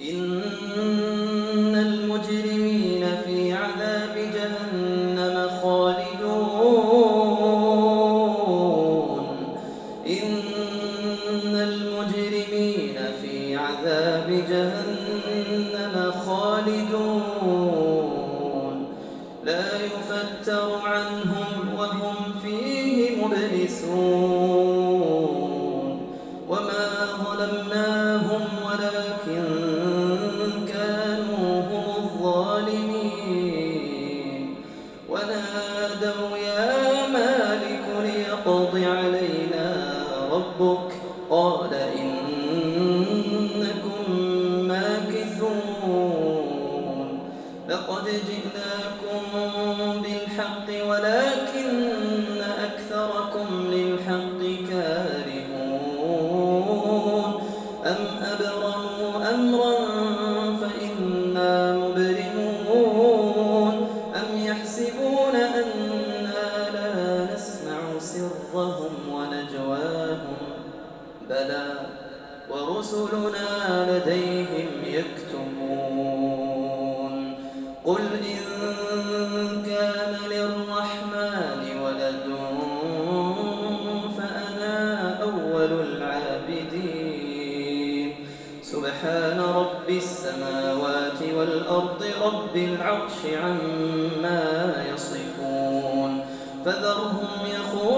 إن المجرمين في عذاب جهنم خالدون. إن المجرمين في عذاب جهنم خالدون. لا يفتر عنهم وهم فيه مبلسون. ونادوا يا مالك ليقض علينا ربك قال إنكم ماكثون لقد جئناكم بلى ورسلنا لديهم يكتبون قل إن كان للرحمن ولد فأنا أول العابدين. سبحان رب السماوات والأرض رب العرش عما يصفون. فذرهم يخوضوا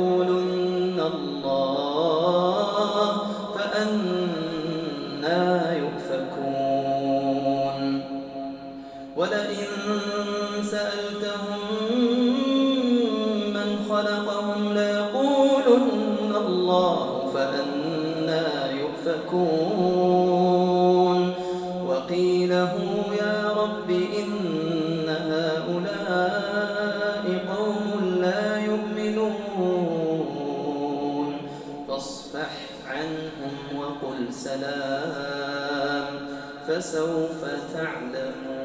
ليقولن الله فأنا يؤفكون. ولئن سألتهم من خلقهم ليقولن الله فأنا يؤفكون. سلام فسوف تعلمون.